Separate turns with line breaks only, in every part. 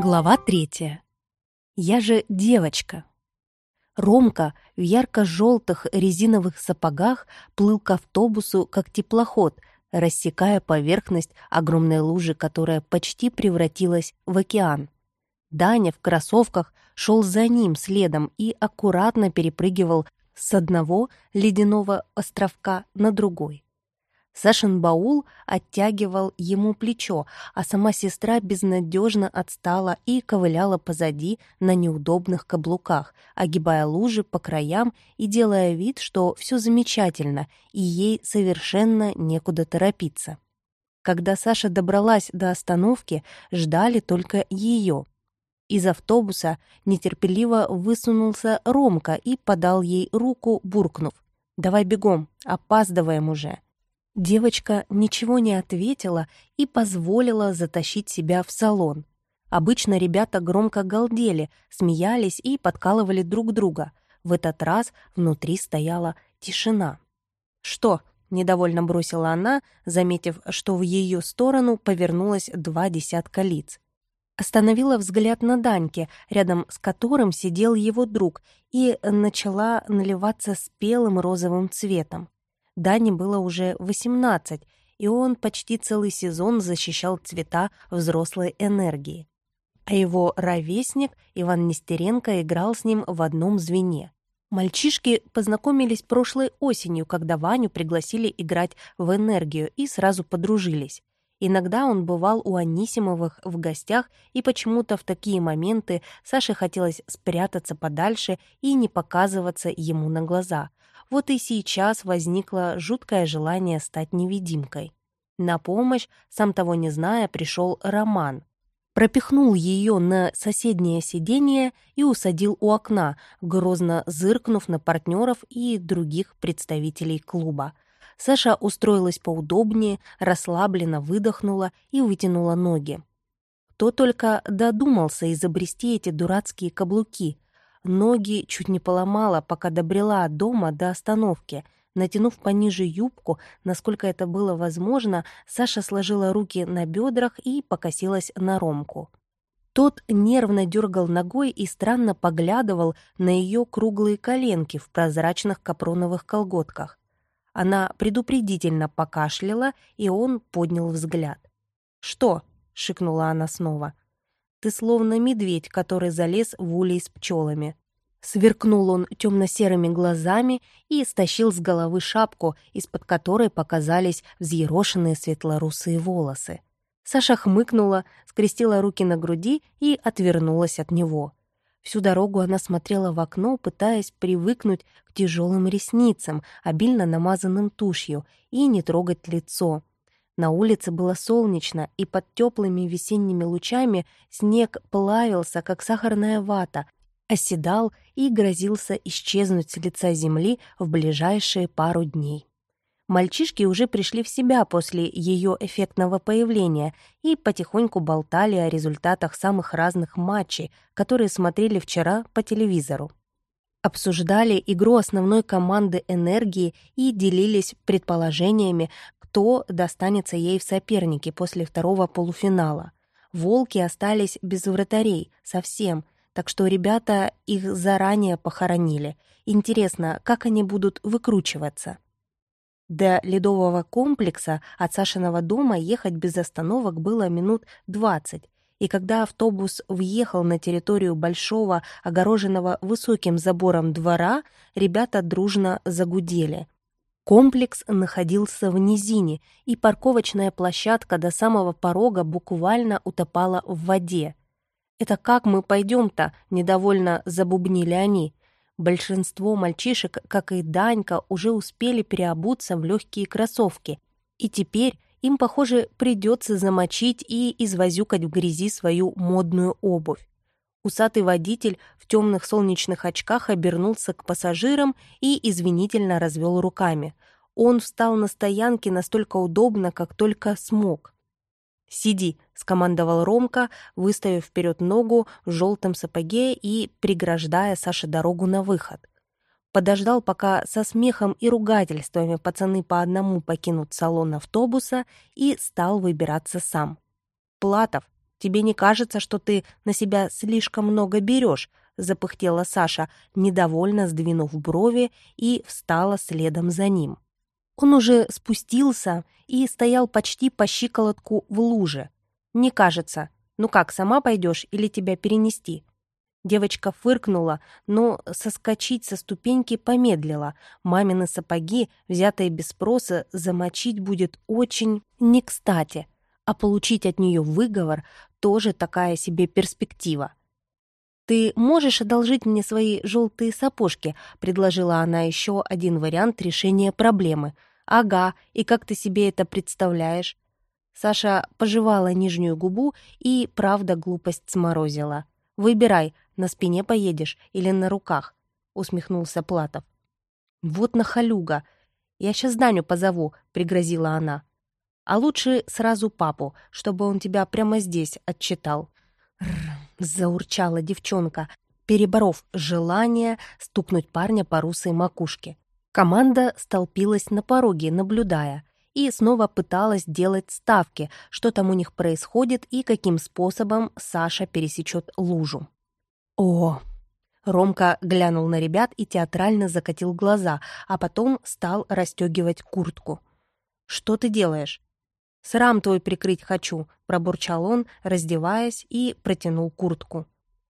Глава третья. Я же девочка. Ромка в ярко-желтых резиновых сапогах плыл к автобусу, как теплоход, рассекая поверхность огромной лужи, которая почти превратилась в океан. Даня в кроссовках шел за ним следом и аккуратно перепрыгивал с одного ледяного островка на другой. Сашин баул оттягивал ему плечо, а сама сестра безнадежно отстала и ковыляла позади на неудобных каблуках, огибая лужи по краям и делая вид, что все замечательно, и ей совершенно некуда торопиться. Когда Саша добралась до остановки, ждали только ее. Из автобуса нетерпеливо высунулся Ромка и подал ей руку, буркнув. «Давай бегом, опаздываем уже». Девочка ничего не ответила и позволила затащить себя в салон. Обычно ребята громко галдели, смеялись и подкалывали друг друга. В этот раз внутри стояла тишина. «Что?» — недовольно бросила она, заметив, что в ее сторону повернулось два десятка лиц. Остановила взгляд на Даньке, рядом с которым сидел его друг, и начала наливаться спелым розовым цветом. Дане было уже 18, и он почти целый сезон защищал цвета взрослой энергии. А его ровесник Иван Нестеренко играл с ним в одном звене. Мальчишки познакомились прошлой осенью, когда Ваню пригласили играть в энергию и сразу подружились. Иногда он бывал у Анисимовых в гостях, и почему-то в такие моменты Саше хотелось спрятаться подальше и не показываться ему на глаза. Вот и сейчас возникло жуткое желание стать невидимкой. На помощь, сам того не зная, пришел Роман. Пропихнул ее на соседнее сиденье и усадил у окна, грозно зыркнув на партнеров и других представителей клуба — Саша устроилась поудобнее, расслабленно выдохнула и вытянула ноги. Кто только додумался изобрести эти дурацкие каблуки. Ноги чуть не поломала, пока добрела от дома до остановки. Натянув пониже юбку, насколько это было возможно, Саша сложила руки на бедрах и покосилась на Ромку. Тот нервно дергал ногой и странно поглядывал на ее круглые коленки в прозрачных капроновых колготках. Она предупредительно покашляла, и он поднял взгляд. «Что?» — шикнула она снова. «Ты словно медведь, который залез в улей с пчелами». Сверкнул он темно-серыми глазами и стащил с головы шапку, из-под которой показались взъерошенные светлорусые волосы. Саша хмыкнула, скрестила руки на груди и отвернулась от него. Всю дорогу она смотрела в окно, пытаясь привыкнуть к тяжелым ресницам, обильно намазанным тушью, и не трогать лицо. На улице было солнечно, и под теплыми весенними лучами снег плавился, как сахарная вата, оседал и грозился исчезнуть с лица земли в ближайшие пару дней. Мальчишки уже пришли в себя после ее эффектного появления и потихоньку болтали о результатах самых разных матчей, которые смотрели вчера по телевизору. Обсуждали игру основной команды «Энергии» и делились предположениями, кто достанется ей в сопернике после второго полуфинала. «Волки» остались без вратарей, совсем, так что ребята их заранее похоронили. Интересно, как они будут выкручиваться? До ледового комплекса от Сашиного дома ехать без остановок было минут двадцать, и когда автобус въехал на территорию большого, огороженного высоким забором двора, ребята дружно загудели. Комплекс находился в низине, и парковочная площадка до самого порога буквально утопала в воде. «Это как мы пойдем-то?» — недовольно забубнили они. Большинство мальчишек, как и Данька, уже успели переобуться в легкие кроссовки, и теперь им, похоже, придется замочить и извозюкать в грязи свою модную обувь. Усатый водитель в темных солнечных очках обернулся к пассажирам и извинительно развел руками. Он встал на стоянке настолько удобно, как только смог. «Сиди», — скомандовал Ромка, выставив вперед ногу в желтом сапоге и преграждая Саше дорогу на выход. Подождал, пока со смехом и ругательствами пацаны по одному покинут салон автобуса и стал выбираться сам. «Платов», Тебе не кажется, что ты на себя слишком много берешь?» — запыхтела Саша, недовольно сдвинув брови, и встала следом за ним. Он уже спустился и стоял почти по щиколотку в луже. «Не кажется. Ну как, сама пойдешь или тебя перенести?» Девочка фыркнула, но соскочить со ступеньки помедлила. Мамины сапоги, взятые без спроса, замочить будет очень не кстати, а получить от нее выговор тоже такая себе перспектива. «Ты можешь одолжить мне свои желтые сапожки?» — предложила она еще один вариант решения проблемы. «Ага, и как ты себе это представляешь?» Саша пожевала нижнюю губу и, правда, глупость сморозила. «Выбирай, на спине поедешь или на руках», — усмехнулся Платов. «Вот нахалюга! Я сейчас Даню позову», — пригрозила она. А лучше сразу папу, чтобы он тебя прямо здесь отчитал. Рр, заурчала девчонка, переборов желание стукнуть парня по русой макушке. Команда столпилась на пороге, наблюдая, и снова пыталась делать ставки, что там у них происходит и каким способом Саша пересечет лужу. «О!» Ромка глянул на ребят и театрально закатил глаза, а потом стал расстегивать куртку. «Что ты делаешь?» «Срам твой прикрыть хочу», — пробурчал он, раздеваясь, и протянул куртку.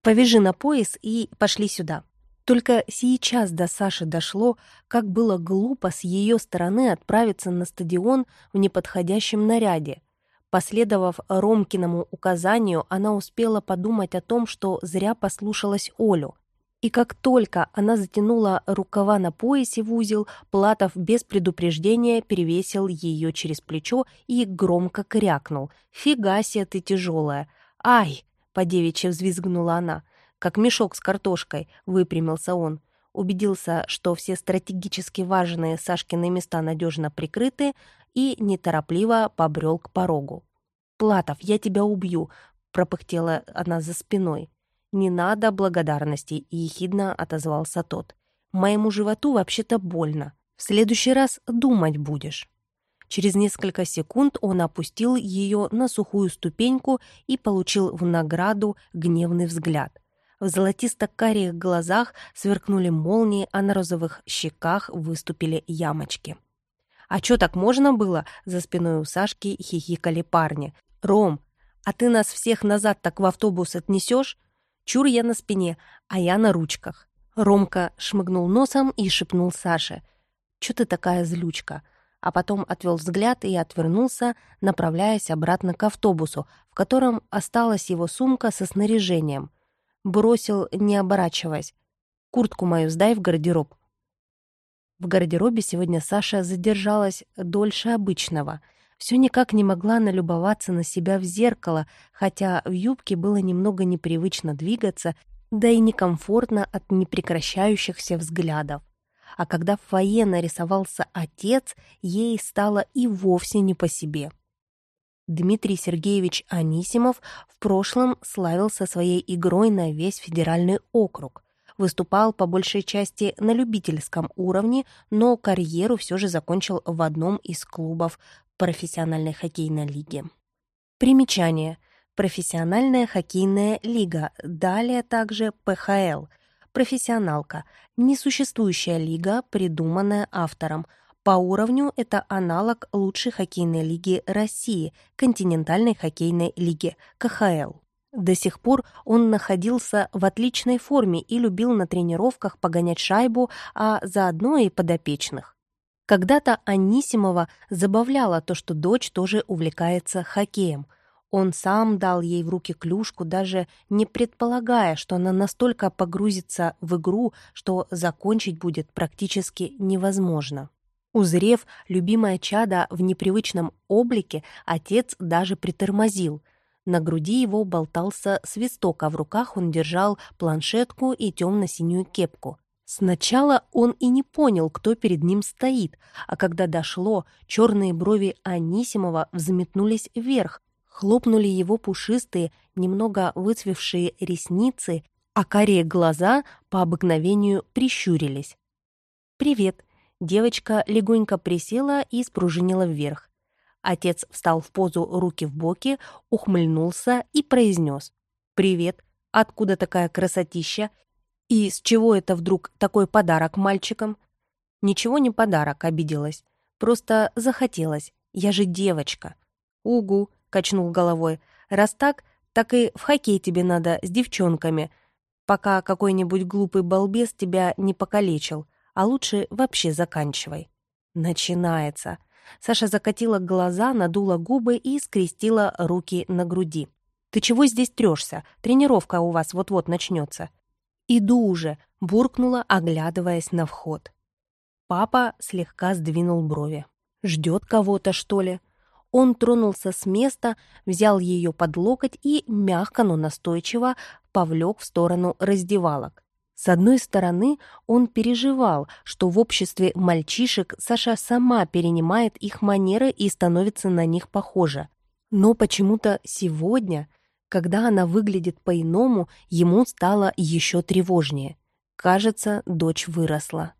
«Повяжи на пояс и пошли сюда». Только сейчас до Саши дошло, как было глупо с ее стороны отправиться на стадион в неподходящем наряде. Последовав Ромкиному указанию, она успела подумать о том, что зря послушалась Олю. И как только она затянула рукава на поясе в узел, Платов без предупреждения перевесил ее через плечо и громко крякнул. «Фига себе ты тяжелая!» «Ай!» — подевичья взвизгнула она. «Как мешок с картошкой!» — выпрямился он. Убедился, что все стратегически важные Сашкины места надежно прикрыты, и неторопливо побрел к порогу. «Платов, я тебя убью!» — пропыхтела она за спиной. «Не надо благодарности», — ехидно отозвался тот. «Моему животу вообще-то больно. В следующий раз думать будешь». Через несколько секунд он опустил ее на сухую ступеньку и получил в награду гневный взгляд. В золотисто-карих глазах сверкнули молнии, а на розовых щеках выступили ямочки. «А чё так можно было?» — за спиной у Сашки хихикали парни. «Ром, а ты нас всех назад так в автобус отнесешь? Чур я на спине, а я на ручках. Ромка шмыгнул носом и шепнул Саше. «Чё ты такая злючка?» А потом отвел взгляд и отвернулся, направляясь обратно к автобусу, в котором осталась его сумка со снаряжением. Бросил, не оборачиваясь. «Куртку мою сдай в гардероб». В гардеробе сегодня Саша задержалась дольше обычного — все никак не могла налюбоваться на себя в зеркало, хотя в юбке было немного непривычно двигаться, да и некомфортно от непрекращающихся взглядов. А когда в фойе нарисовался отец, ей стало и вовсе не по себе. Дмитрий Сергеевич Анисимов в прошлом славился своей игрой на весь федеральный округ. Выступал по большей части на любительском уровне, но карьеру все же закончил в одном из клубов профессиональной хоккейной лиги. Примечание. Профессиональная хоккейная лига, далее также ПХЛ. Профессионалка. Несуществующая лига, придуманная автором. По уровню это аналог лучшей хоккейной лиги России, континентальной хоккейной лиги, КХЛ. До сих пор он находился в отличной форме и любил на тренировках погонять шайбу, а заодно и подопечных. Когда-то Анисимова забавляло то, что дочь тоже увлекается хоккеем. Он сам дал ей в руки клюшку, даже не предполагая, что она настолько погрузится в игру, что закончить будет практически невозможно. Узрев любимое чадо в непривычном облике, отец даже притормозил. На груди его болтался свисток, а в руках он держал планшетку и темно-синюю кепку. Сначала он и не понял, кто перед ним стоит, а когда дошло, черные брови Анисимова взметнулись вверх, хлопнули его пушистые, немного выцвевшие ресницы, а карие глаза по обыкновению прищурились. «Привет!» Девочка легонько присела и спружинила вверх. Отец встал в позу руки в боки, ухмыльнулся и произнес. «Привет. Откуда такая красотища? И с чего это вдруг такой подарок мальчикам?» «Ничего не подарок», — обиделась. «Просто захотелось. Я же девочка». «Угу», — качнул головой. «Раз так, так и в хоккей тебе надо с девчонками, пока какой-нибудь глупый балбес тебя не покалечил, а лучше вообще заканчивай». Начинается. Саша закатила глаза, надула губы и скрестила руки на груди. «Ты чего здесь трешься? Тренировка у вас вот-вот начнется». «Иду уже», — буркнула, оглядываясь на вход. Папа слегка сдвинул брови. «Ждет кого-то, что ли?» Он тронулся с места, взял ее под локоть и, мягко, но настойчиво, повлек в сторону раздевалок. С одной стороны, он переживал, что в обществе мальчишек Саша сама перенимает их манеры и становится на них похожа. Но почему-то сегодня, когда она выглядит по-иному, ему стало еще тревожнее. Кажется, дочь выросла.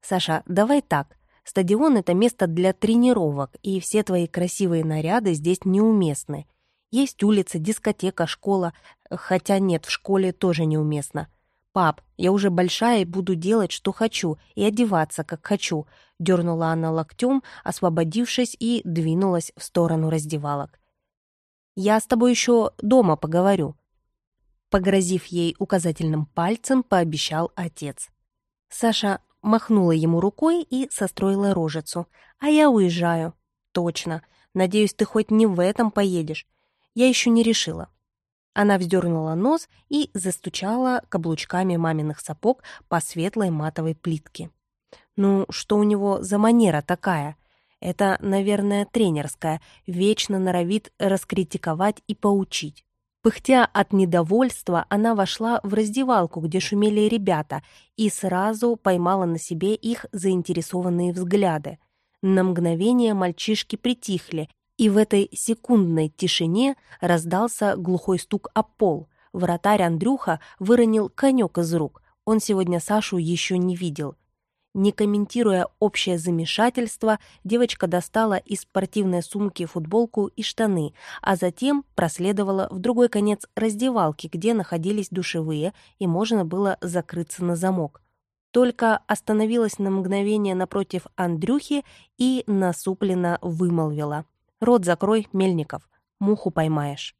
«Саша, давай так. Стадион — это место для тренировок, и все твои красивые наряды здесь неуместны. Есть улица, дискотека, школа, хотя нет, в школе тоже неуместно. «Пап, я уже большая и буду делать, что хочу, и одеваться, как хочу», — дернула она локтем, освободившись, и двинулась в сторону раздевалок. «Я с тобой еще дома поговорю», — погрозив ей указательным пальцем, пообещал отец. Саша махнула ему рукой и состроила рожицу. «А я уезжаю». «Точно. Надеюсь, ты хоть не в этом поедешь. Я еще не решила. Она вздернула нос и застучала каблучками маминых сапог по светлой матовой плитке. Ну, что у него за манера такая? Это, наверное, тренерская, вечно норовит раскритиковать и поучить. Пыхтя от недовольства, она вошла в раздевалку, где шумели ребята, и сразу поймала на себе их заинтересованные взгляды. На мгновение мальчишки притихли, и в этой секундной тишине раздался глухой стук о пол. Вратарь Андрюха выронил конек из рук. Он сегодня Сашу еще не видел. Не комментируя общее замешательство, девочка достала из спортивной сумки футболку и штаны, а затем проследовала в другой конец раздевалки, где находились душевые, и можно было закрыться на замок. Только остановилась на мгновение напротив Андрюхи и насупленно вымолвила — Рот закрой, Мельников, муху поймаешь.